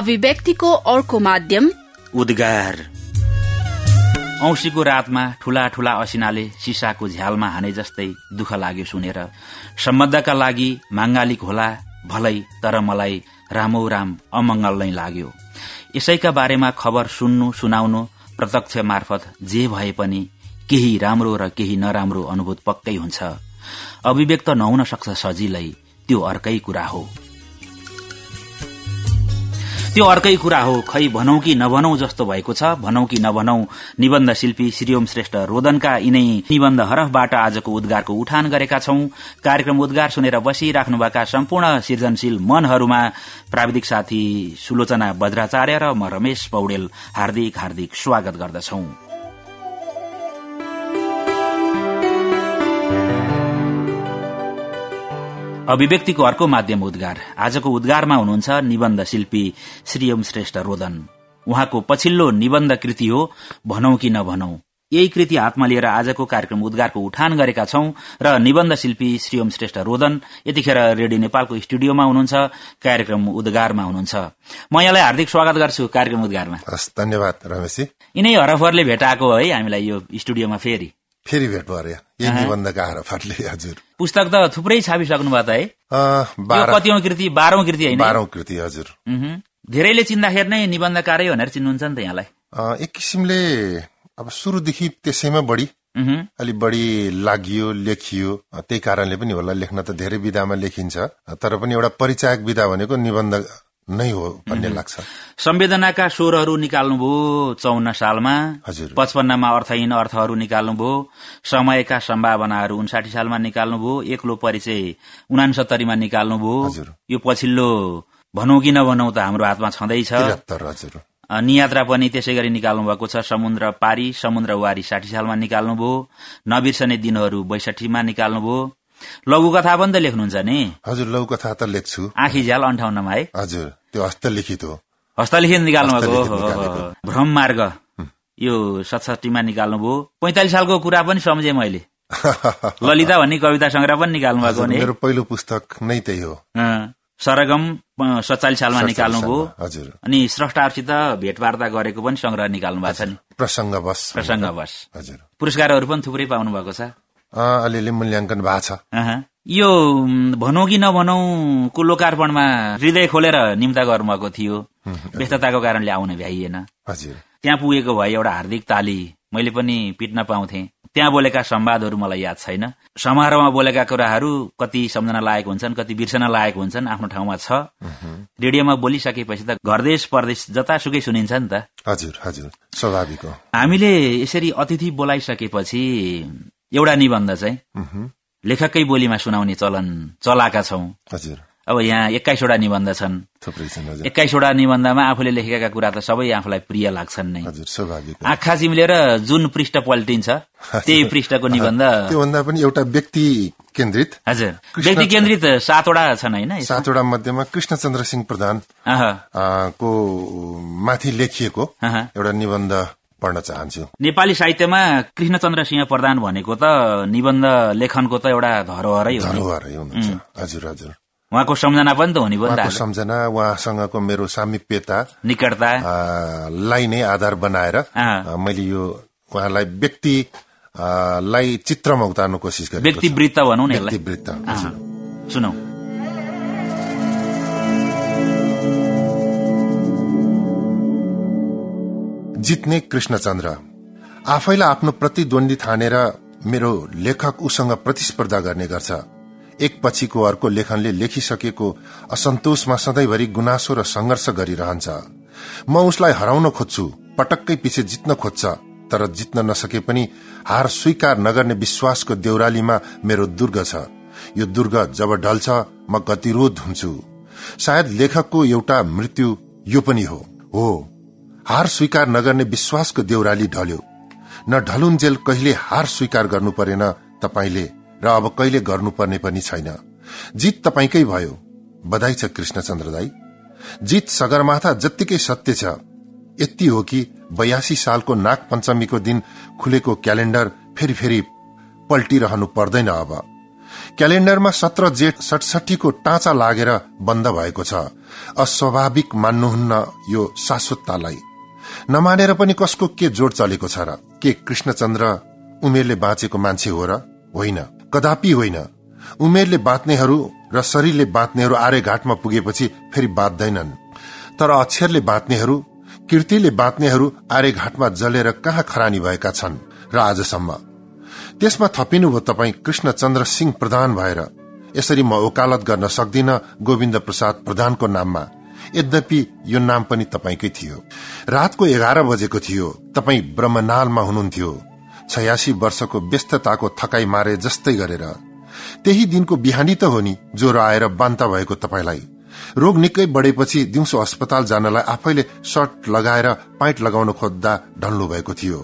अभिव्यक्तिको अर्को माध्यम उद्गार। औसीको रातमा ठूला ठूला असिनाले सिसाको झ्यालमा हाने जस्तै दुःख लाग्यो सुनेर। सम्बन्धका लागि माङ्गालिक होला भलै तर मलाई रामौ राम अमंगल नै लाग्यो। यसैका बारेमा खबर सुन्नु सुनाउनु प्रत्यक्ष मार्फत जे भए पनि केही राम्रो र केही नराम्रो अनुभूत पक्कै हुन्छ। अभिव्यक्त नहुन सक्छ सजिलै त्यो अर्कै कुरा हो। त्यो अर्कै कुरा हो खै भनौ कि नभनौ जस्तो भएको छ भनौ कि नभनौ निबन्ध शिल्पी श्रीओम श्रेष्ठ रोदनका यिनै निबन्ध हरफबाट आजको उद्गारको उठान गरेका छौं। कार्यक्रम उद्गार सुनेर बसिराख्नुभएका सम्पूर्ण सृजनशील मनहरूमा प्राविधिक साथी सुलोचना बज्राचार्य र म रमेश पौडेल हार्दिक हार्दिक स्वागत गर्दछौं। अभिव्यक्तिको अर्को माध्यम उद्गार। आजको उद्गारमा हुनुहुन्छ निबन्ध शिल्पी श्रीयम श्रेष्ठ रोदन। उहाँको पछिल्लो निबन्ध कृति हो भनौ कि नभनौ। यही कृति हातमा लिएर आजको कार्यक्रम उद्गारको उठान गरेका छौं र निबन्ध शिल्पी श्रीयम श्रेष्ठ रोदन यतिखेर रेडियो नेपालको स्टुडियोमा हुनुहुन्छ कार्यक्रम उद्गारमा हुनुहुन्छ। म यहाँलाई हार्दिक स्वागत गर्छु कार्यक्रम उद्गारमा। धन्यवाद यिनै हरफहरूले भेटाएको है हामीलाई यो स्टुडियोमा फेरि। फेरि भेट पर्यो यही निबन्धका हरफहरूले हजुर। पुस्तक त थुप्रै छापिसक्नु त है। कतिौं कृति बाह्रौं कृति होइन? बाह्रौं कृति हजुर। धेरैले चिन्दाखेरि नै निबन्धकारै भनेर चिन्नुहुन्छ नि त यहाँलाई। एक किसिमले अब सुरुदेखि त्यसैमा बढी। मह्म। अलि बढी लागियो लेखियो। त्यही कारणले पनि होला लेख्न त धेरै विधामा लेखिन्छ। तर पनि एउटा परिचायक विधा भनेको निबन्ध नै हो भन्ने लाग्छ। संवेदनाका स्वरहरू निकाल्नुभयो चौन्न सालमा। हजुर। पचपन्नमा अर्थहीन अर्थहरू निकाल्नुभयो समयका सम्भावनाहरू उन्साठी सालमा निकाल्नुभयो एक्लो परिचय उनासत्तरीमा निकाल्नुभयो। यो पछिल्लो भनौँ कि नभनौँ त हाम्रो हातमा छँदैछ। नियात्रा पनि त्यसै गरी निकाल्नु भएको छ। समुद्र पारी समुद्र वारी साठी सालमा निकाल्नुभयो नबिर्सने दिनहरू बैसठीमा निकाल्नुभयो लघुकथा पनि त लेख्नुहुन्छ नि? हजुर लौकथा त लेख्छु। आँखी झ्याल अन्ठाउन्नमा है? हजुर त्यो हस्तलिखित हो। हस्तलिखित निकाल्नु भएको। भ्रम मार्ग यो सतसठीमा निकाल्नुभयो। पैंतालिस सालको कुरा पनि सम्झेँ मैले। ललिता भन्ने कविता संग्रह पनि निकाल्नु भएको नि? मेरो पहिलो पुस्तक नै त्यही हो। सरगम सत्तालिस सालमा निकाल्नुभयो। हजुर। अनि स्रष्टाहरूसित भेटवार्ता गरेको पनि संग्रह निकाल्नु भएको छ नि? प्रसङ्गवश। प्रसङ्गवश। हजुर। पुरस्कारहरू पनि थुप्रै पाउनु भएको छ। अलिअलि मूल्याङ्कन भएको छ। यो भनौँ कि नभनौँ को लोकार्पणमा हृदय खोलेर निम्ता गर्नुभएको थियो। व्यस्तताको कारणले आउन भ्याइएन। हजुर। त्यहाँ पुगेको भए एउटा हार्दिक ताली मैले पनि पिट्न पाउँथे। त्यहाँ बोलेका संवादहरू मलाई याद छैन। समारोहमा बोलेका कुराहरू कति सम्झना लायक हुन्छन् कति बिर्सन लायक हुन्छन् आफ्नो ठाउँमा छ। रेडियोमा बोलिसकेपछि त घरदेश परदेश जतासुकै सुनिन्छ नि त। हजुर हजुर। स्वाभाविक हो। हामीले यसरी अतिथि बोलाइसकेपछि एउटा निबन्ध चाहिँ लेखकै बोलीमा सुनाउने चलन चलाएका छौं। हजुर। अब यहाँ एक्काइसवटा निबन्ध छन्। एक्काइसवटा निबन्धमा आफूले लेखेका कुरा त सबै आफूलाई प्रिय लाग्छन् नै। आँखा चिम्लेर जुन पृष्ठ पल्टिन्छ त्यही पृष्ठको निबन्ध। त्योभन्दा पनि एउटा व्यक्ति केन्द्रित। हजुर। व्यक्ति केन्द्रित सातवटा छन् होइन? सातवटा मध्येमा कृष्णचन्द्र सिंह प्रधान को माथि लेखिएको। एउटा निबन्ध पढ्न चाहन्छु। नेपाली साहित्यमा कृष्णचन्द्र सिंह प्रधान भनेको त निबन्ध लेखनको त एउटा धरोहरै। धरोहरै हुनुहुन्छ। हजुर हजुर। उहाँको सम्झना पनि त हुने भयो सम्झना उहाँसँगको मेरो सामिप्यता निकटता। लाई नै आधार बनाएर मैले यो उहाँलाई व्यक्ति लाई चित्रमा उतार्नु कोसिस गरेको व्यक्ति छु। वृत्त भनौँ न व्यक्तिवृत्त सुनौ। जित्ने कृष्णचन्द्र। आफैलाई आफ्नो प्रतिद्वन्दी ठानेर मेरो लेखक उसँग प्रतिस्पर्धा गर्ने गर्छ। एक पछिको अर्को लेखनले लेखिसकेको असन्तोषमा सधैँभरि गुनासो र संघर्ष गरिरहन्छ। म उसलाई हराउन खोज्छु पटक्कै पछि जित्न खोज्छ तर जित्न नसके पनि हार स्वीकार नगर्ने विश्वासको देउरालीमा मेरो दुर्ग छ। यो दुर्ग जब ढल्छ म गतिरोध हुन्छु। सायद लेखकको एउटा मृत्यु यो पनि हो। हो। हार स्वीकार नगर्ने विश्वासको देउराली ढल्यो। न ढलुन्जेल कहिले हार स्वीकार गर्नु परेन तपाईँले र अब कहिले गर्नुपर्ने पनि छैन। जित तपाईँकै भयो बधाई छ कृष्णचन्द्र दाई। जित सगरमाथा जत्तिकै सत्य छ। यति हो कि बयासी सालको नाग पञ्चमीको दिन खुलेको क्यालेण्डर फेरि फेरि पल्टिरहनु पर्दैन अब। क्यालेण्डरमा सत्र जेठ सडसठीको टाँचा लागेर बन्द भएको छ। अस्वाभाविक मान्नुहुन्न यो शाश्वततालाई। नमानेर पनि कसको के जोड चलेको छ र? के कृष्णचन्द्र उमेरले बाँचेको मान्छे हो र? होइन। कदापि होइन। उमेरले बाँच्नेहरू र शरीरले बाँच्नेहरू आर्य घाटमा पुगेपछि फेरि बाँच्दैनन्। तर अक्षरले बाँच्नेहरू कीर्तिले बाँच्नेहरू आर्य घाटमा जलेर कहाँ खरानी भएका छन् र आजसम्म? त्यसमा थपिनुभयो तपाईँ कृष्णचन्द्र सिंह प्रधान भएर। यसरी म ओकालत गर्न सक्दिन गोविन्द प्रसाद प्रधानको नाममा। यद्यपि यो नाम पनि तपाईँकै थियो। रातको एघार बजेको थियो। तपाईँ ब्रह्मनालमा हुनुहुन्थ्यो। छयासी वर्षको व्यस्तताको थकाई मारे जस्तै गरेर। त्यही दिनको बिहानी त हो नि ज्वरो आएर बान्ता भएको तपाईँलाई। रोग निकै बढेपछि दिउँसो अस्पताल जानलाई आफैले सर्ट लगाएर पाइट लगाउन खोज्दा ढल्नु भएको थियो।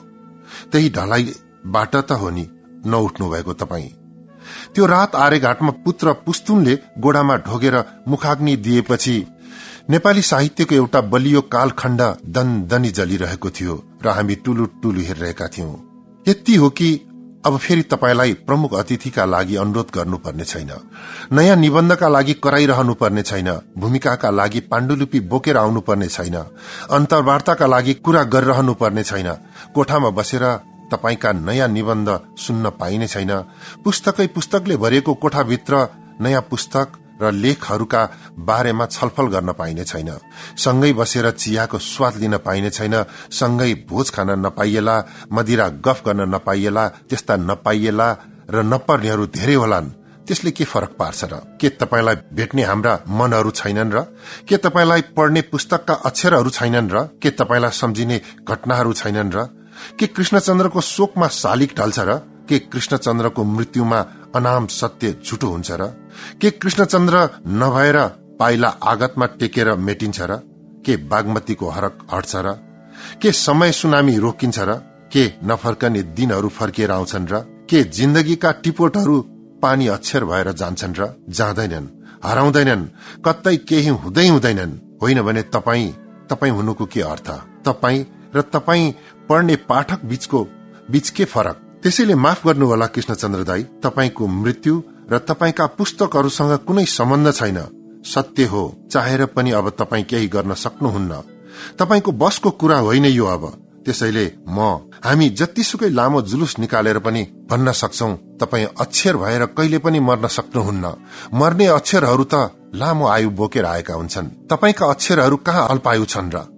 त्यही ढलाईबाट त हो नि नउठ्नु भएको तपाईँ। त्यो रात आर्यघाटमा पुत्र पुस्तुनले गोडामा ढोगेर मुखाग्नि दिएपछि नेपाली साहित्यको एउटा बलियो कालखण्ड दन दनी जलिरहेको थियो र हामी टुलु टुलु हेरिरहेका थियौं। यति हो कि अब फेरि तपाईँलाई प्रमुख अतिथिका लागि अनुरोध गर्नुपर्ने छैन। नयाँ निबन्धका लागि कराइरहनु पर्ने छैन। भूमिकाका लागि पाण्डुलिपि बोकेर आउनुपर्ने छैन। अन्तर्वार्ताका लागि कुरा गरिरहनु पर्ने छैन। कोठामा बसेर तपाईँका नयाँ निबन्ध सुन्न पाइने छैन। पुस्तकै पुस्तकले भरिएको कोठाभित्र नयाँ पुस्तक र लेखहरूका बारेमा छलफल गर्न पाइने छैन। सँगै बसेर चियाको स्वाद लिन पाइने छैन। सँगै भोज खान नपाइएला मदिरा गफ गर्न नपाइएला त्यस्ता नपाइएला र नपर्नेहरू धेरै होलान्। त्यसले के फरक पार्छ र के तपाईँलाई भेट्ने हाम्रा मनहरू छैनन् र के तपाईँलाई पढ्ने पुस्तकका अक्षरहरू छैनन् र के तपाईँलाई सम्झिने घटनाहरू छैनन् र के कृष्णचन्द्रको शोकमा शालिक ढल्छ र के कृष्णचन्द्रको मृत्युमा अनाम सत्य झुटो हुन्छ र के कृष्णचन्द्र नभएर पाइला आगतमा टेकेर मेटिन्छ र के बागमतीको हरक हट्छ र के समय सुनामी रोकिन्छ र के नफर्कने दिनहरू फर्किएर आउँछन् र के जिन्दगीका टिपोटहरू पानी अक्षर भएर जान्छन् र जाँदैनन् हराउँदैनन् कतै केही हुँदै हुँदैनन्। होइन भने तपाईँ तपाईँ हुनुको के अर्थ? तपाईँ र तपाईँ पढ्ने पाठक बीचको बीच के फरक। त्यसैले माफ गर्नुहोला कृष्णचन्द्र दाई। तपाईँको मृत्यु र तपाईँका पुस्तकहरूसँग कुनै सम्बन्ध छैन। सत्य हो। चाहेर पनि अब तपाईँ केही गर्न सक्नुहुन्न। तपाईँको बसको कुरा होइन यो अब। त्यसैले म हामी जतिसुकै लामो जुलुस निकालेर पनि भन्न सक्छौ तपाईँ अक्षर भएर कहिले पनि मर्न सक्नुहुन्न। मर्ने अक्षरहरू त लामो आयु बोकेर आएका हुन्छन्। तपाईँका अक्षरहरू कहाँ अल्पायु छन् र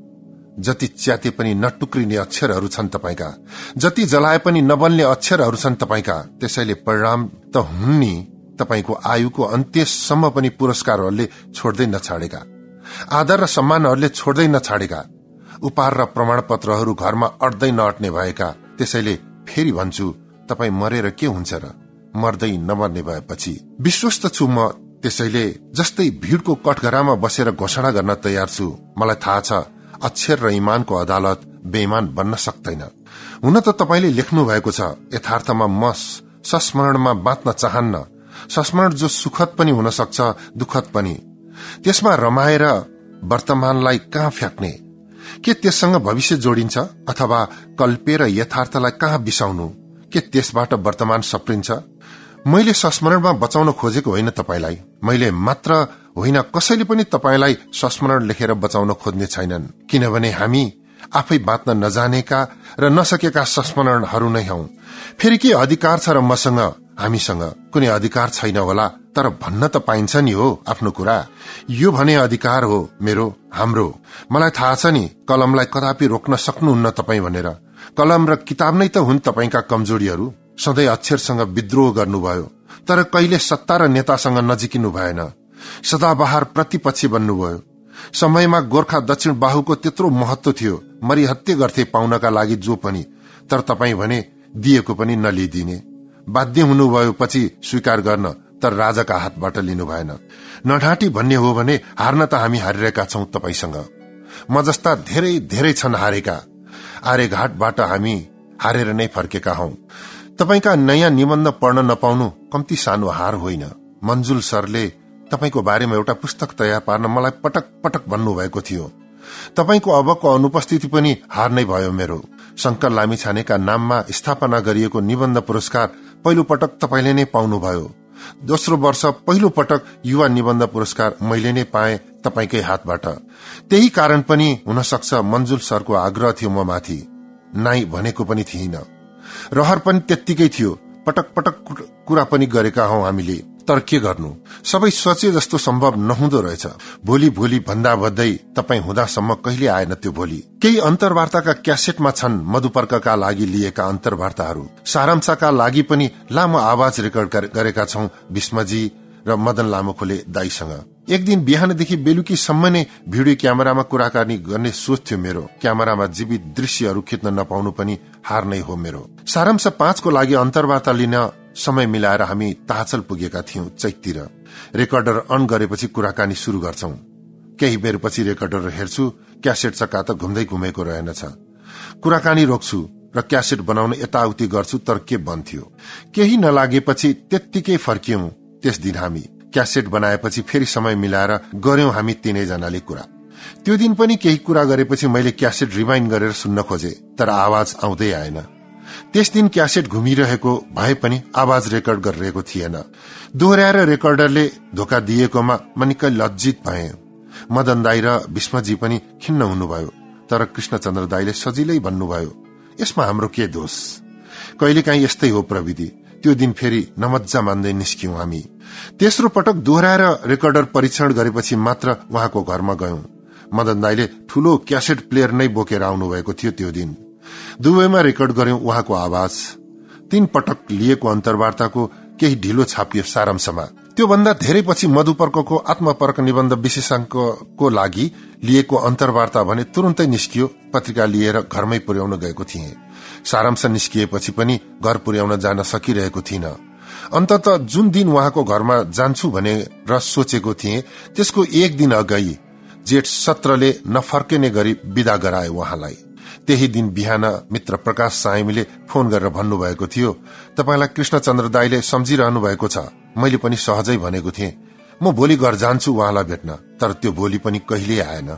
जति च्याते पनि नटुक्रिने अक्षरहरू छन् तपाईँका। जति जलाए पनि नबल्ने अक्षरहरू छन् तपाईँका। त्यसैले परिणाम त हुन् नि तपाईँको आयुको अन्त्यसम्म पनि पुरस्कारहरूले छोड्दै नछाडेका। आदर र सम्मानहरूले छोड्दै नछाडेका। उपहार र प्रमाण पत्रहरू घरमा अट्दै नअट्ने भएका। त्यसैले फेरि भन्छु तपाईँ मरेर के हुन्छ र? मर्दै नमर्ने भएपछि। विश्वस्त छु म त्यसैले जस्तै भीड़को कठघरामा बसेर घोषणा गर्न तयार छु। मलाई थाहा छ अक्षर र इमानको अदालत बेइमान बन्न सक्दैन। हुन त तपाईँले लेख्नु भएको छ यथार्थमा म संस्मरणमा बाँच्न चाहन्न। संस्मरण जो सुखद पनि हुन सक्छ दुखद पनि। त्यसमा रमाएर वर्तमानलाई कहाँ फ्याँक्ने? के त्यससँग भविष्य जोडिन्छ अथवा कल्पेर यथार्थलाई कहाँ बिसाउनु? के त्यसबाट वर्तमान सप्रिन्छ? मैले संस्मरणमा बचाउन खोजेको होइन तपाईँलाई। मैले मात्र होइन कसैले पनि तपाईँलाई संस्मरण लेखेर बचाउन खोज्ने छैनन्। किनभने हामी आफै बाँच्न नजानेका र नसकेका संस्मरणहरू नै हौ। फेरि के अधिकार छ र मसँग हामीसँग? कुनै अधिकार छैन होला तर भन्न त पाइन्छ नि हो आफ्नो कुरा। यो भने अधिकार हो मेरो हाम्रो। मलाई थाहा छ नि कलमलाई कदापि रोक्न सक्नुहुन्न तपाईँ भनेर। कलम र किताब नै त हुन् तपाईँका कमजोरीहरू। सधैँ अक्षरसँग विद्रोह गर्नुभयो। तर कहिले सत्ता र नेतासँग नजिकिनु भएन। सदाबहार प्रतिपक्षी बन्नुभयो समयमा गोर्खा दक्षिण बाहुको त्यत्रो महत्व थियो। मरिहत्य गर्थे पाउनका लागि जो पनि तर तपाईँ भने दिएको पनि नलिदिने। बाध्य हुनुभयो पछि स्वीकार गर्न तर राजाका हातबाट लिनु भएन। नढाँटी भन्ने हो भने हार्न त हामी हारिरहेका छौं तपाईँसँग। म जस्ता धेरै धेरै छन् हारेका। आर्यघाटबाट हामी हारेर नै फर्केका हौ। तपाईँका नयाँ निबन्ध पढ्न नपाउनु कम्ती सानो हार होइन। मन्जुल सरले तपाईँको बारेमा एउटा पुस्तक तयार पार्न मलाई पटक पटक भन्नुभएको थियो। तपाईँको अबको अनुपस्थिति पनि हार नै भयो मेरो। शंकर लामिछानेका नाममा स्थापना गरिएको निबन्ध पुरस्कार पहिलो पटक तपाईँले नै पाउनुभयो। दोस्रो वर्ष पहिलो पटक युवा निबन्ध पुरस्कार मैले नै पाए तपाईँकै हातबाट। त्यही कारण पनि हुन सक्छ मन्जुल सरको आग्रह थियो म माथि। नाइ भनेको पनि थिइन। रहर पनि त्यत्तिकै थियो। पटक पटक कुरा पनि गरेका हौ हामीले। तर के गर्नु? सबै सोचे जस्तो सम्भव नहुँदो रहेछ। भोलि भोलि भन्दा भन्दै तपाईँ हुँदासम्म कहिले आएन त्यो भोलि? केही अन्तर्वार्ताका क्यासेटमा छन् मधुपर्कका लागि लिएका अन्तर्वार्ताहरू। सारांशका लागि पनि लामो आवाज रेकर्ड गरेका छौं भीष्मजी र मदन लामो खोले दाईसँग। एक दिन बिहानदेखि बेलुकीसम्म नै भिडियो क्यामेरामा कुराकानी गर्ने सोच थियो मेरो। क्यामेरामा जीवित दृश्यहरू खिच्न नपाउनु पनि हार नै हो मेरो। सारांश पाँचको लागि अन्तर्वार्ता लिन समय मिलाएर हामी ताचल पुगेका थियौं चैततिर रेकर्डर अन गरेपछि कुराकानी शुरू गर्छौ। केही बेरपछि रेकर्डर हेर्छु क्यासेट चक्का त घुम्दै घुमेको रहेनछ। कुराकानी रोक्छु र क्यासेट बनाउन यताउति गर्छु तर के बन्द थियो केही नलागेपछि त्यत्तिकै फर्कियौं। त्यस दिन हामी क्यासेट बनाएपछि फेरि समय मिलाएर गर्यौं हामी तीनैजनाले कुरा। त्यो दिन पनि केही कुरा गरेपछि मैले क्यासेट रिमाइन्ड गरेर सुन्न खोजे तर आवाज आउँदै आएन। त्यस दिन क्यासेट घुमिरहेको भए पनि आवाज रेकर्ड गरिरहेको थिएन। दोहोऱ्याएर रेकर्डरले धोका दिएकोमा म निकै लज्जित भए। मदन दाई र भीष्मजी पनि खिन्न हुनुभयो तर कृष्णचन्द्र दाईले सजिलै भन्नुभयो यसमा हाम्रो के दोष? कहिलेकाहीँ यस्तै हो प्रविधि। त्यो दिन फेरि नमज्जा मान्दै निस्क्यौं हामी तेस्रो पटक दोहोऱ्याएर रेकर्डर परीक्षण गरेपछि मात्र उहाँको घरमा गयौं। मदन दाईले ठूलो क्यासेट प्लेयर नै बोकेर आउनु भएको थियो त्यो दिन। दुवैमा रेकर्ड गर्यौं उहाँको आवाज। तीन पटक लिएको अन्तर्वार्ताको केही ढिलो छापियो सारांशमा। त्योभन्दा धेरै पछि मधुपर्कको आत्मपर्क निबन्ध विशेषांकको लागि लिएको अन्तर्वार्ता भने तुरन्तै निस्कियो पत्रिका लिएर घरमै पुर्याउन गएको थिए। सारांश निस्किएपछि पनि घर पुर्याउन जान सकिरहेको थिइन। अन्तत जुन दिन उहाँको घरमा जान्छु भनेर सोचेको थिए त्यसको एक दिन अगाडि जेठ सत्रले नफर्किने गरी विदा गराए उहाँलाई। त्यही दिन बिहान मित्र प्रकाश साइमीले फोन गरेर भन्नुभएको थियो तपाईँलाई कृष्णचन्द्र दाईले सम्झिरहनु भएको छ। मैले पनि सहजै भनेको थिएँ। म भोलि घर जान्छु उहाँलाई भेट्न तर त्यो भोलि पनि कहिले आएन।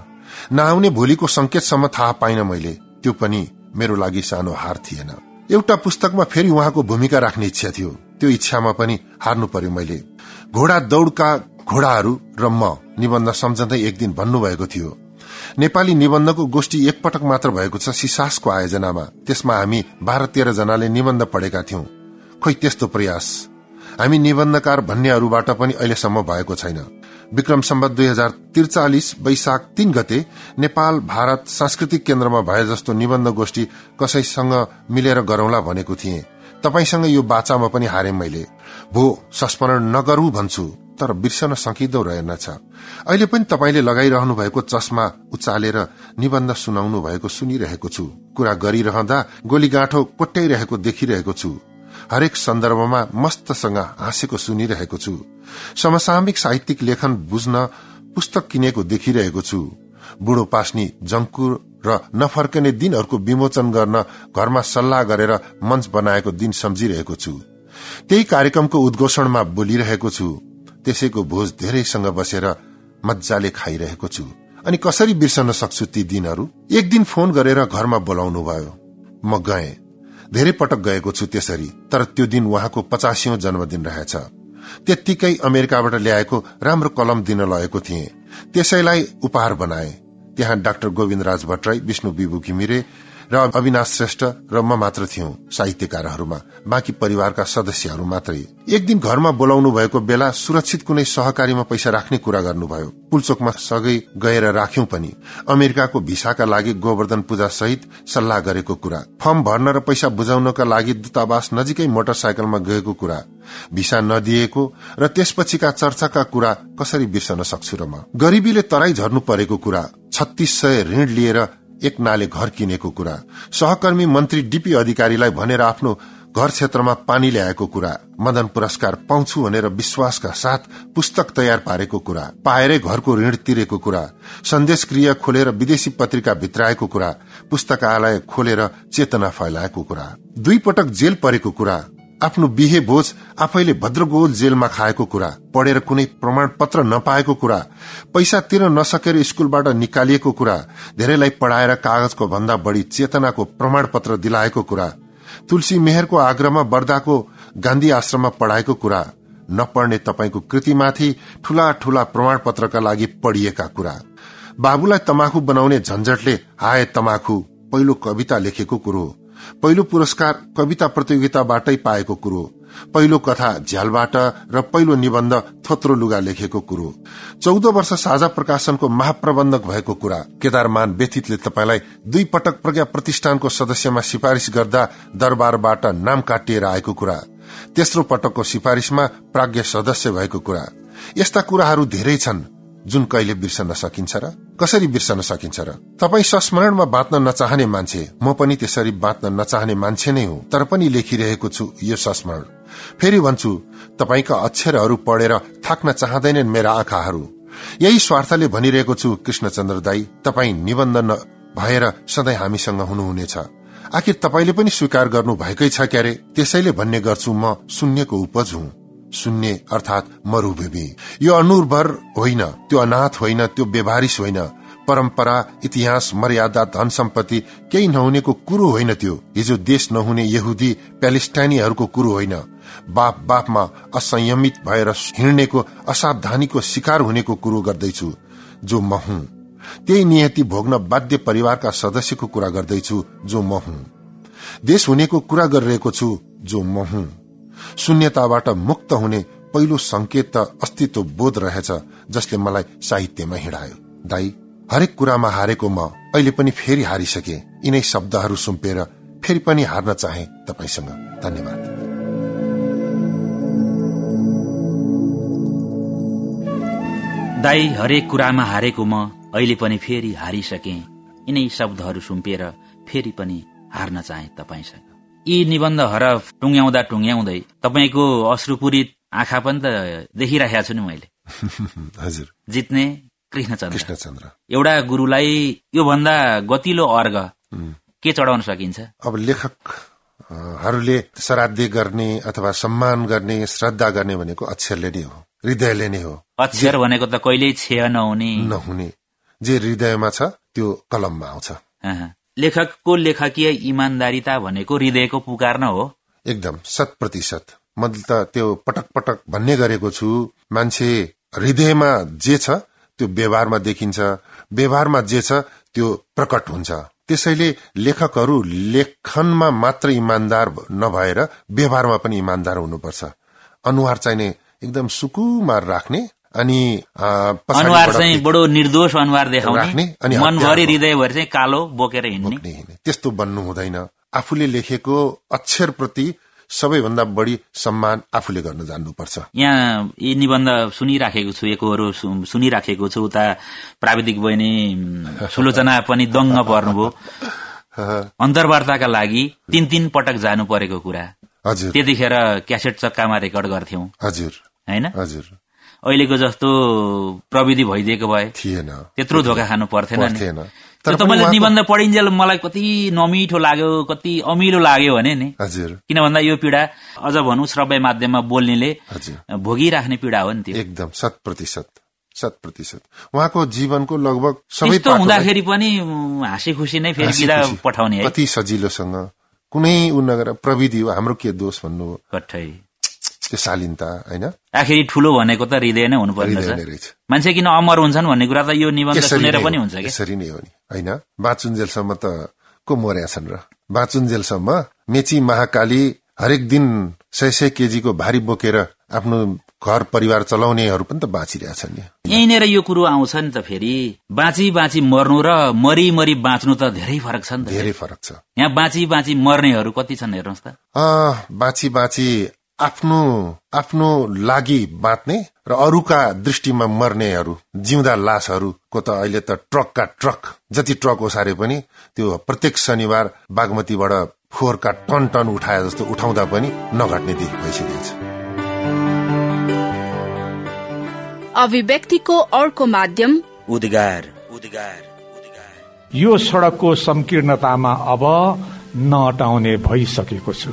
नआउने भोलिको संकेतसम्म थाहा पाइन मैले। त्यो पनि मेरो लागि सानो हार थिएन। एउटा पुस्तकमा फेरि उहाँको भूमिका राख्ने इच्छा थियो। त्यो इच्छामा पनि हार्नु पर्यो मैले। घोडा दौड़का घोडाहरू र म निबन्ध सम्झँदै एक दिन भन्नुभएको थियो। नेपाली निबन्धको गोष्ठी एकपटक मात्र भएको छ सिसासको आयोजनामा। त्यसमा हामी बाह्र तेह्र जनाले निबन्ध पढेका थियौं। खोइ त्यस्तो प्रयास। हामी निबन्धकार भन्नेहरूबाट पनि अहिलेसम्म भएको छैन। विक्रम सम्बत दुई हजार त्रिचालिस वैशाख तीन गते नेपाल भारत सांस्कृतिक केन्द्रमा भए जस्तो निबन्ध गोष्ठी कसैसँग मिलेर गरौंला भनेको थिएँ। तपाईँसँग यो बाचामा पनि हारे मैले। भो संस्मरण नगरौं भन्छु। तर बिर्सन सकिँदो रहेनछ। अहिले पनि तपाईँले लगाइरहनु भएको चस्मा उचालेर निबन्ध सुनाउनु भएको सुनिरहेको छु। कुरा गरिरहँदा गोलीगाँठो कोट्याइरहेको देखिरहेको छु। हरेक सन्दर्भमा मस्तसँग हाँसेको सुनिरहेको छु। समसामिक साहित्यिक लेखन बुझ्न पुस्तक किनेको देखिरहेको छु। बुढो पास्नी जंकुर र नफर्कने दिनहरूको विमोचन गर्न घरमा सल्लाह गरेर मञ्च बनाएको दिन सम्झिरहेको छु। त्यही कार्यक्रमको उद्घोषणमा बोलिरहेको छु। त्यसैको भोज धेरैसँग बसेर मजाले खाइरहेको छु। अनि कसरी बिर्सन सक्छु ती दिनहरू? एक दिन फोन गरेर घरमा बोलाउनु भयो। म गए। धेरै पटक गएको छु त्यसरी तर त्यो दिन उहाँको पचासी जन्मदिन रहेछ। त्यत्तिकै अमेरिकाबाट ल्याएको राम्रो कलम दिन लगेको थिएँ। त्यसैलाई उपहार बनाए। त्यहाँ डाक्टर गोविन्द राज भट्टराई विष्णु विभु घिमिरे र अविनाश श्रेष्ठ र म मात्र थियौं साहित्यकारहरूमा। बाँकी परिवारका सदस्यहरू मात्रै। एक दिन घरमा बोलाउनु भएको बेला सुरक्षित कुनै सहकारीमा पैसा राख्ने कुरा गर्नुभयो। पुलचोकमा सगै गएर राख्यौं पनि। अमेरिकाको भिसाका लागि गोवर्धन पूजा सहित सल्लाह गरेको कुरा। फर्म भर्न र पैसा बुझाउनका लागि दूतावास नजिकै मोटरसाइकलमा गएको कुरा। भिसा नदिएको र त्यसपछिका चर्चाका कुरा कसरी बिर्सन सक्छु र म? गरिबीले तराई झर्नु परेको कुरा। छत्तीस सय ऋण लिएर एक नाले घर किनेको कुरा सहकर्मी मन्त्री डीपी अधिकारीलाई भनेर आफ्नो घर क्षेत्रमा पानी ल्याएको कुरा मदन पुरस्कार पाउँछु भनेर विश्वासका साथ पुस्तक तयार पारेको कुरा पाएरै घरको ऋण तिरेको कुरा सन्देश क्रिया खोलेर विदेशी पत्रिका भित्राएको कुरा पुस्तकालय खोलेर चेतना फैलाएको कुरा दुई पटक जेल परेको कुरा आफ्नो बिहे भोज आफैले भद्रगोल जेलमा खाएको कुरा पढेर कुनै प्रमाण पत्र नपाएको कुरा पैसा तिर्न नसकेर स्कूलबाट निकालिएको कुरा धेरैलाई पढ़ाएर कागजको भन्दा बढ़ी चेतनाको प्रमाण पत्र दिलाएको कुरा तुलसी मेहरको आग्रहमा बर्दाको गान्धी आश्रममा पढ़ाएको कुरा नपढ्ने तपाईँको कृतिमाथि ठूला ठूला प्रमाणपत्रका लागि पढिएका कुरा। बाबुलाई तमाखु बनाउने झन्झटले हाय तमाखु पहिलो कविता लेखेको कुरो पहिलो पुरस्कार कविता प्रतियोगिताबाटै पाएको कुरो। पहिलो कथा झ्यालबाट र पहिलो निबन्ध थोत्रो लुगा लेखेको कुरो। चौध वर्ष साझा प्रकाशनको महाप्रबन्धक भएको कुरा। केदारमान व्यथितले तपाईँलाई दुई पटक प्रज्ञा प्रतिष्ठानको सदस्यमा सिफारिश गर्दा दरबारबाट नाम काटिएर आएको कुरा। तेस्रो पटकको सिफारिशमा प्राज्ञ सदस्य भएको कुरा। यस्ता कुराहरू धेरै छन् जुन कहिले बिर्सन सकिन्छ र? कसरी बिर्सन सकिन्छ र? तपाईँ संस्मरणमा बाँच्न नचाहने मान्छे म पनि त्यसरी बाँच्न नचाहने मान्छे नै हो तर पनि लेखिरहेको छु यो संस्मरण। फेरि भन्छु तपाईँका अक्षरहरू पढेर थाक्न चाहँदैनन् मेरा आँखाहरू। यही स्वार्थले भनिरहेको छु कृष्णचन्द्र दाई तपाईँ निबन्ध भएर सधैँ हामीसँग हुनुहुनेछ। आखिर तपाईँले पनि स्वीकार गर्नु भएकै छ क्यारे? त्यसैले भन्ने गर्छु म शून्यको उपज हुँ। शून्य अर्थात मरूभूमि। यो अनुर्भर होइन त्यो अनाथ होइन त्यो व्यवहारिस होइन। परम्परा इतिहास मर्यादा धन सम्पत्ति केही नहुनेको कुरो होइन त्यो। हिजो देश नहुने यहुदी प्यालेस्टाइनीहरूको कुरो होइन। बाप बापमा असंयमित भएर हिँड्नेको असावधानीको शिकार हुनेको कुरो गर्दैछु जो म हुँ। त्यही नियति भोग्न बाध्य परिवारका सदस्यको कुरा गर्दैछु जो म हुँ। देश हुनेको कुरा गरिरहेको छु जो म हुँ। शून्यताबाट मुक्त हुने पहिलो संकेत त अस्तित्व बोध रहेछ जसले मलाई साहित्यमा हिँडायो। दाई हरेक कुरामा हारेको म अहिले पनि फेरि हारिसके। यिनै शब्दहरू सुम्पेर फेरि पनि हार्न चाहे तपाईँसँग। धन्यवाद। दाई हरेक कुरामा हारेको म अहिले पनि फेरि हारिसके। यिनै शब्दहरू सुम्पिएर फेरि पनि हार्न चाहे तपाईँसँग। यी निबन्धहरू टुङ्ग्याउँदा टुङ्ग्याउँदै तपाईँको अश्रुपूरित आँखा पनि त देखिरहेको छु नि मैले। हजुर। जित्ने कृष्णचन्द्र। कृष्णचन्द्र। एउटा गुरुलाई योभन्दा गतिलो अर्घ के चढाउन सकिन्छ? अब लेखकहरूले श्राद्ध गर्ने अथवा सम्मान गर्ने श्रद्धा गर्ने भनेको अक्षरले नै हो। हृदयले नै हो। अक्षर भनेको त कहिल्यै छेय नहुने। नहुने। जे हृदयमा छ त्यो कलममा आउँछ। लेखकको लेखकीय इमान्दारिता भनेको हृदयको पुकार न हो। एकदम शत प्रतिशत। मैले त त्यो पटक पटक भन्ने गरेको छु मान्छे हृदयमा जे छ त्यो व्यवहारमा देखिन्छ। व्यवहारमा जे छ त्यो प्रकट हुन्छ। त्यसैले लेखकहरू लेखनमा मात्र इमान्दार नभएर व्यवहारमा पनि इमान्दार हुनुपर्छ। अनुहार चाहिने एकदम सुकुमार राख्ने अनि अनुहार चाहिँ बडो निर्दोष अनुहार देखाउने अनि मनभरि हृदयभरि चाहिँ कालो बोकेर हिँड्ने। त्यस्तो बन्नु हुँदैन। आफूले लेखेको अक्षर प्रति सबैभन्दा बढी सम्मान आफूले गर्न जान्नुपर्छ। यहाँ यी निबन्ध सुनिराखेको छु एकहोरो सुनिराखेको छु उता प्राविधिक बहिनी सुलोचना पनि दङ्ग पर्नुभयो। अन्तर्वार्ताका लागि तीन तीन पटक जानु परेको कुरा। हजुर। त्यतिखेर क्यासेट चक्कामा रेकर्ड गर्थ्यौं। हजुर। होइन? हजुर। अहिलेको जस्तो प्रविधि भइदिएको भए थिएन। त्यत्रो धोका खानु पर्थेन तर तपाईँले निबन्ध पढिन्जेल मलाई कति नमिठो लाग्यो कति अमिलो लाग्यो भने नि। हजुर। किन भन्दा यो पीडा अझ भनौँ श्रव्य माध्यममा बोल्नेले भोगिराख्ने पीडा हो नि त्यो। एकदम शत प्रतिशत शत प्रतिशत। उहाँको जीवनको लगभग सबै हुँदाखेरि पनि हाँसी खुसी नै फेरि पठाउने कति सजिलोसँग कुनै उ नगर प्रविधि हो हाम्रो के दोष भन्नु कठै। त्यो शालीनता होइन? आखिरी ठुलो भनेको त हृदय नै हुनु पर्छ मान्छे किन अमर हुन्छन् भन्ने कुरा त यो निबन्ध सुनेर पनि हुन्छ यसरी नै हो नि होइन? बाँचुन्जेलसम्म त को मर्या छन् र। बाँचुन्जेलसम्म मेची महाकाली हरेक दिन सय सय केजीको भारी बोकेर आफ्नो घर परिवार चलाउनेहरू पनि त बाँचिरहेछन् यहीँनिर यो कुरो आउँछ नि त फेरि। बाँची बाँची मर्नु र मरी मरी बाँच्नु त धेरै फरक छ नि त धेरै फरक छ। यहाँ बाँची बाँची मर्नेहरू कति छन् हेर्नुहोस् त। बाँची बाँची आफ्नो आफ्नो लागि बाँच्ने र अरूका दृष्टिमा मर्नेहरू जिउँदा लासहरूको त अहिले त ट्रकका ट्रक जति ट्रक ओसारे पनि त्यो प्रत्येक शनिबार बागमतीबाट फोहोरका टन टन उठाए जस्तो उठाउँदा पनि नघट्ने भइसकेको छ। अभिव्यक्तिको अर्को माध्यम उद्गार। उद्गार यो सड़कको संकीर्णतामा अब नटाउने भइसकेको छु।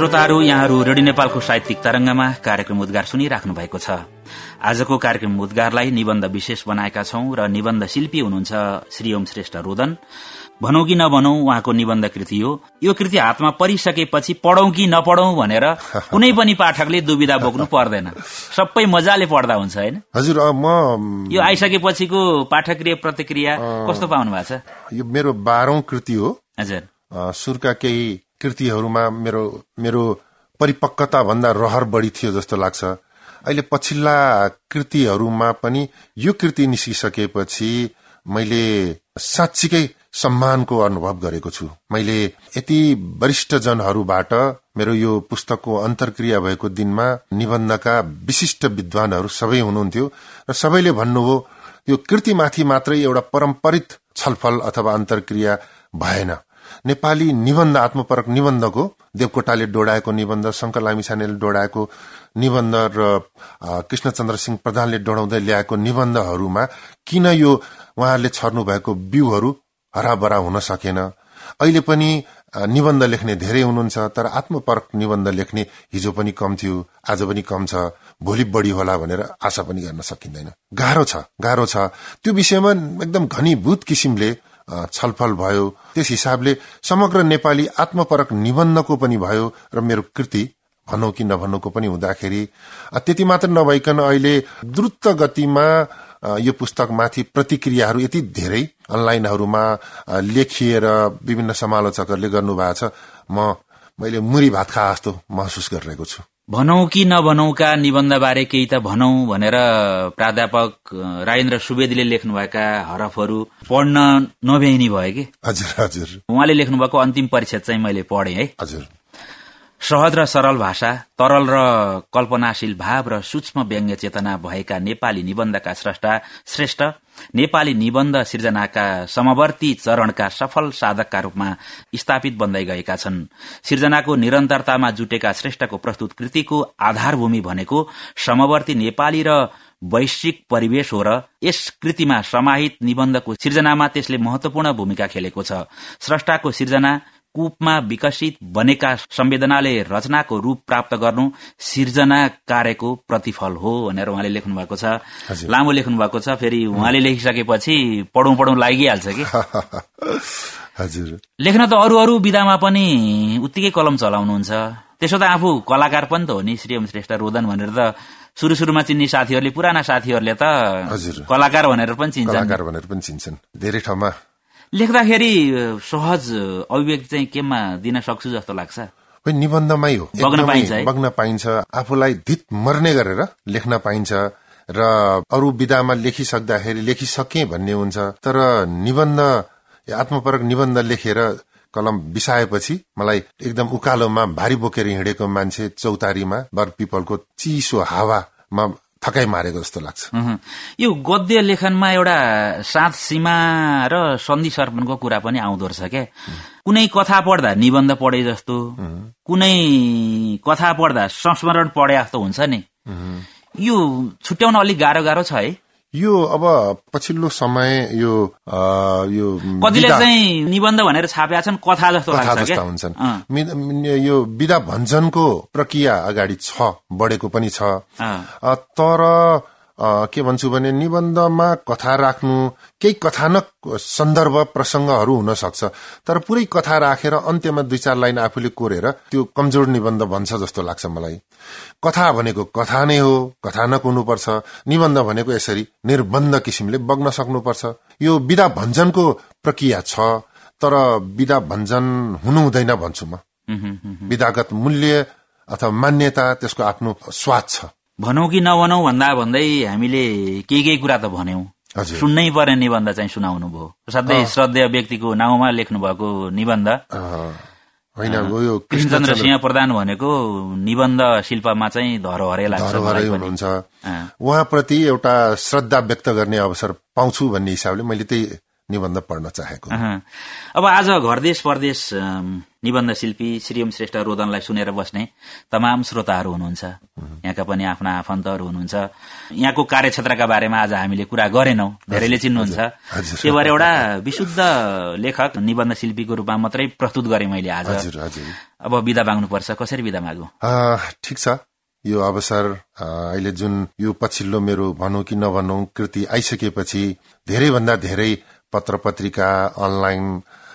श्रोताहरू यहाँहरू रेडियो नेपालको साहित्यिक तरंगमा कार्यक्रम उद्गार सुनिराख्नु भएको छ। आजको कार्यक्रम उद्गारलाई निबन्ध विशेष बनाएका छौं र निबन्ध शिल्पी हुनुहुन्छ श्री ओम श्रेष्ठ रोदन। भनौं कि नभनौं उहाँको निबन्ध कृति हो। यो कृति हातमा परिसकेपछि पढौं कि नपढौं भनेर कुनै पनि पाठकले दुविधा बोक्नु पर्दैन। सबै मजाले पढ्दा हुन्छ होइन? हजुर म यो आइसकेपछिको पाठकीय प्रतिक्रिया कस्तो पाउनु भएको छ? यो मेरो बाह्रौं कृति हो। हजुर। सुरका केही कृतिहरूमा मेरो मेरो परिपक्वता भन्दा रहर बढी थियो जस्तो लाग्छ। अहिले पछिल्ला कृतिहरूमा पनि यो कृति निस्किसकेपछि मैले साँच्चीकै सम्मानको अनुभव गरेको छु। मैले यति वरिष्ठ जनहरूबाट मेरो यो पुस्तकको अन्तर्क्रिया भएको दिनमा निबन्धका विशिष्ट विद्वानहरू सबै हुनुहुन्थ्यो र सबैले भन्नुभयो यो कृतिमाथि मात्रै एउटा परम्परित छलफल अथवा अन्तर्क्रिया भएन। नेपाली निबन्ध आत्मपरक निबन्धको देवकोटाले डोडाएको निबन्ध शंकर लामिछानेले डोडाएको निबन्ध र कृष्णचन्द्र सिंह प्रधानले डोडाउँदै ल्याएको निबन्धहरूमा किन यो उहाँहरूले छर्नु भएको बिउहरू हराभरा हुन सकेन? अहिले पनि निबन्ध लेख्ने धेरै हुनुहुन्छ तर आत्मपरक निबन्ध लेख्ने हिजो पनि कम थियो आज पनि कम छ भोलि बढी होला भनेर आशा पनि गर्न सकिँदैन। गाह्रो छ गाह्रो छ। त्यो विषयमा एकदम घनीभूत किसिमले छलफल भयो। त्यस हिसाबले समग्र नेपाली आत्मपरक निबन्धको पनि भयो र मेरो कृति भनौँ कि नभन्नुको पनि हुँदाखेरि त्यति मात्र नभइकन अहिले द्रुत गतिमा यो पुस्तकमाथि प्रतिक्रियाहरू यति धेरै अनलाइनहरूमा लेखिएर विभिन्न समालोचकहरूले गर्नुभएको छ। म मैले मुरी भात खा जस्तो महसुस गरिरहेको छु। भनौं कि नभनौका निबन्धबारे केही त भनौं भनेर प्राध्यापक राजेन्द्र सुवेदीले लेख्नुभएका हरफहरू पढ्न नभ्याइनी भयो कि? हजुर हजुर। उहाँले लेख्नुभएको अन्तिम परिच्छेद चाहिँ मैले पढेँ है। हजुर। सहज र सरल भाषा तरल र कल्पनाशील भाव र सूक्ष्म व्यङ्ग्य चेतना भएका नेपाली निबन्धका स्रष्टा श्रेष्ठ नेपाली निबन्ध सिर्जनाका समवर्ती चरणका सफल साधकका रूपमा स्थापित बन्दै गएका छन्। सिर्जनाको निरन्तरतामा जुटेका श्रेष्ठको प्रस्तुत कृतिको आधारभूमि भनेको समवर्ती नेपाली र वैश्विक परिवेश हो र यस कृतिमा समाहित निबन्धको सिर्जनामा त्यसले महत्वपूर्ण भूमिका खेलेको छ। स्रष्टाको सिर्जना कूपमा विकसित बनेका संवेदनाले रचनाको रूप प्राप्त गर्नु सिर्जना कार्यको प्रतिफल हो भनेर उहाँले लेख्नु भएको छ। लामो लेख्नु भएको छ फेरि उहाँले लेखिसकेपछि पढौं पढौं लागिहाल्छ कि? हजुर। लेख्न त अरू अरू विधामा पनि उत्तिकै कलम चलाउनुहुन्छ। त्यसो त आफू कलाकार पनि त हो नि श्रीम श्रेष्ठ रोदन भनेर त सुरु सुरुमा चिन्ने साथीहरूले पुराना साथीहरूले त। कलाकार भनेर पनि चिन्छन्। कलाकार भनेर पनि चिन्छन्। धेरै ठाउँमा लेख्दाखेरि सहज अभिव्यक्ति चाहिँ केमा दिन सक्छु जस्तो लाग्छ। निबन्धमै हो। बग्न पाइन्छ आफूलाई धित मर्ने गरेर लेख्न पाइन्छ र अरू विधामा लेखिसक्दाखेरि लेखिसके भन्ने हुन्छ। तर निबन्ध आत्मपरक निबन्ध लेखेर कलम बिसाएपछि मलाई एकदम उकालोमा भारी बोकेर हिँडेको मान्छे चौतारीमा बर पिपलको चिसो हावामा थकाइ मारेको जस्तो लाग्छ। यो गद्य लेखनमा एउटा साथ सीमा र सन्धि सर्पणको कुरा पनि आउँदो रहेछ क्या कुनै कथा पढ्दा निबन्ध पढे जस्तो कुनै कथा पढ्दा संस्मरण पढे जस्तो हुन्छ नि। यो छुट्याउन अलिक गाह्रो गाह्रो छ है। यो अब पछिल्लो समय यो यो कतिले चाहिँ निबन्ध भनेर छापेका छन् कथा जस्तो कथा जस्ता हुन्छन्। यो विधा भञ्जनको प्रक्रिया अगाडि छ बढेको पनि छ। तर के भन्छु भने निबन्धमा कथा राख्नु केही कथानक सन्दर्भ प्रसंगहरू हुन सक्छ। तर पुरै कथा राखेर अन्त्यमा दुई चार लाइन आफूले कोरेर त्यो कमजोर निबन्ध भन्छ जस्तो लाग्छ मलाई। कथा भनेको कथा नै हो कथानक हुनुपर्छ निबन्ध भनेको यसरी निर्बन्ध किसिमले बग्न सक्नुपर्छ। यो विधा भञ्जनको प्रक्रिया छ तर विधा भञ्जन हुनु हुँदैन भन्छु म। विधागत मूल्य अथवा मान्यता त्यसको आफ्नो स्वाद छ। भनौँ कि नभनौँ भन्दा भन्दै हामीले केही केही कुरा त भन्यौं। सुन्नै पर्ने निबन्ध चाहिँ सुनाउनु भयो सधैँ श्रद्धेय व्यक्तिको नाउँमा लेख्नु भएको निबन्ध होइन यो कृष्णचन्द्र सिंह प्रधान भनेको निबन्ध शिल्पमा चाहिँ धरोहरै लाग्छ। हुनुहुन्छ। उहाँप्रति एउटा श्रद्धा व्यक्त गर्ने अवसर पाउँछु भन्ने हिसाबले मैले त्यही निबन्ध पढ्न चाहेको। अब आज घरदेश परदेश अम, निबन्ध शिल्पी श्री एम श्रेष्ठ रोदनलाई सुनेर बस्ने तमाम श्रोताहरू हुनुहुन्छ। यहाँका पनि आफ्ना आफन्तहरू हुनुहुन्छ। यहाँको कार्यक्षेत्रका बारेमा आज हामीले कुरा गरेनौं। धेरैले चिन्नुहुन्छ। त्यो भएर एउटा विशुद्ध लेखक निबन्ध शिल्पीको रूपमा मात्रै प्रस्तुत गरे मैले आज। हजुर हजुर। अब विदा माग्नुपर्छ। कसरी विदा मागु? ठिक छ। यो अवसर अहिले जुन यो पछिल्लो मेरो भनौँ कि नभनौँ कृति आइसकेपछि धेरैभन्दा धेरै पत्र पत्रिका अनलाइन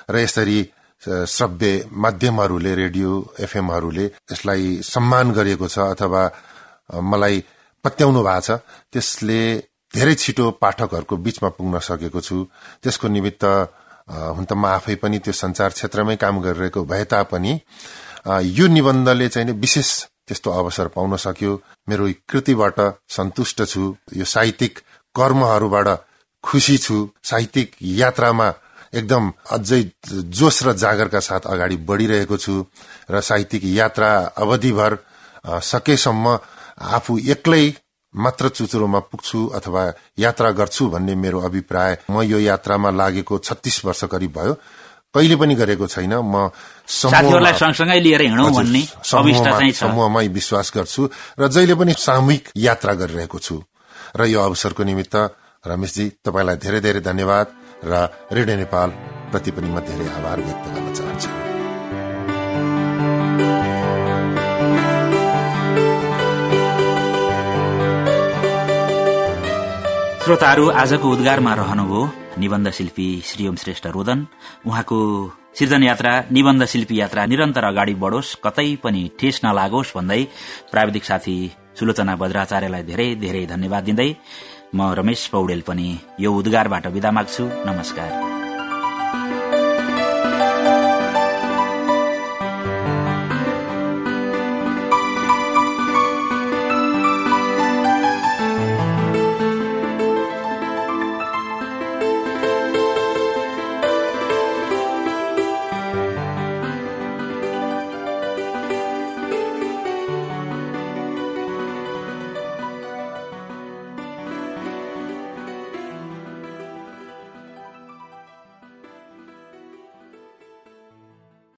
र यसरी श्रव्य माध्यमहरूले रेडियो एफएमहरूले यसलाई सम्मान गरिएको छ अथवा मलाई पत्याउनु भएको छ। त्यसले धेरै छिटो पाठकहरूको बीचमा पुग्न सकेको छु। त्यसको निमित्त हुन त म आफै पनि त्यो संचार क्षेत्रमै काम गरिरहेको भए तापनि यो निबन्धले चाहिँ विशेष त्यस्तो अवसर पाउन सक्यो। मेरो कृतिबाट सन्तुष्ट छु। यो साहित्यिक कर्महरूबाट खुसी छु। साहित्यिक यात्रामा एकदम अझै जोस र जागरका साथ अगाडि बढ़िरहेको छु र साहित्यिक यात्रा अवधिभर सकेसम्म आफू एक्लै मात्र चुचुरोमा पुग्छु अथवा यात्रा गर्छु भन्ने मेरो अभिप्राय म यो यात्रामा लागेको छत्तीस वर्ष करिब भयो। कहिले पनि गरेको छैन। म समूहमै विश्वास गर्छु र जहिले पनि सामूहिक यात्रा गरिरहेको छु। र यो अवसरको निमित्त रमेशजी तपाईँलाई धेरै धेरै धन्यवाद। र रेडियो नेपाल प्रति पनि म धेरै आभार व्यक्त गर्न चाहन्छु। श्रोताहरू आजको उद्गारमा रहनुभयो निबन्ध शिल्पी श्री ओम श्रेष्ठ रोदन। उहाँको सृजन यात्रा निबन्ध शिल्पी यात्रा निरन्तर अगाडि बढोस् कतै पनि ठेस नलागोस् भन्दै प्राविधिक साथी सुलोचना बज्राचार्यलाई धेरै धेरै धन्यवाद दिँदै म रमेश पौडेल पनि यो उद्गारबाट विदा माग्छु। नमस्कार।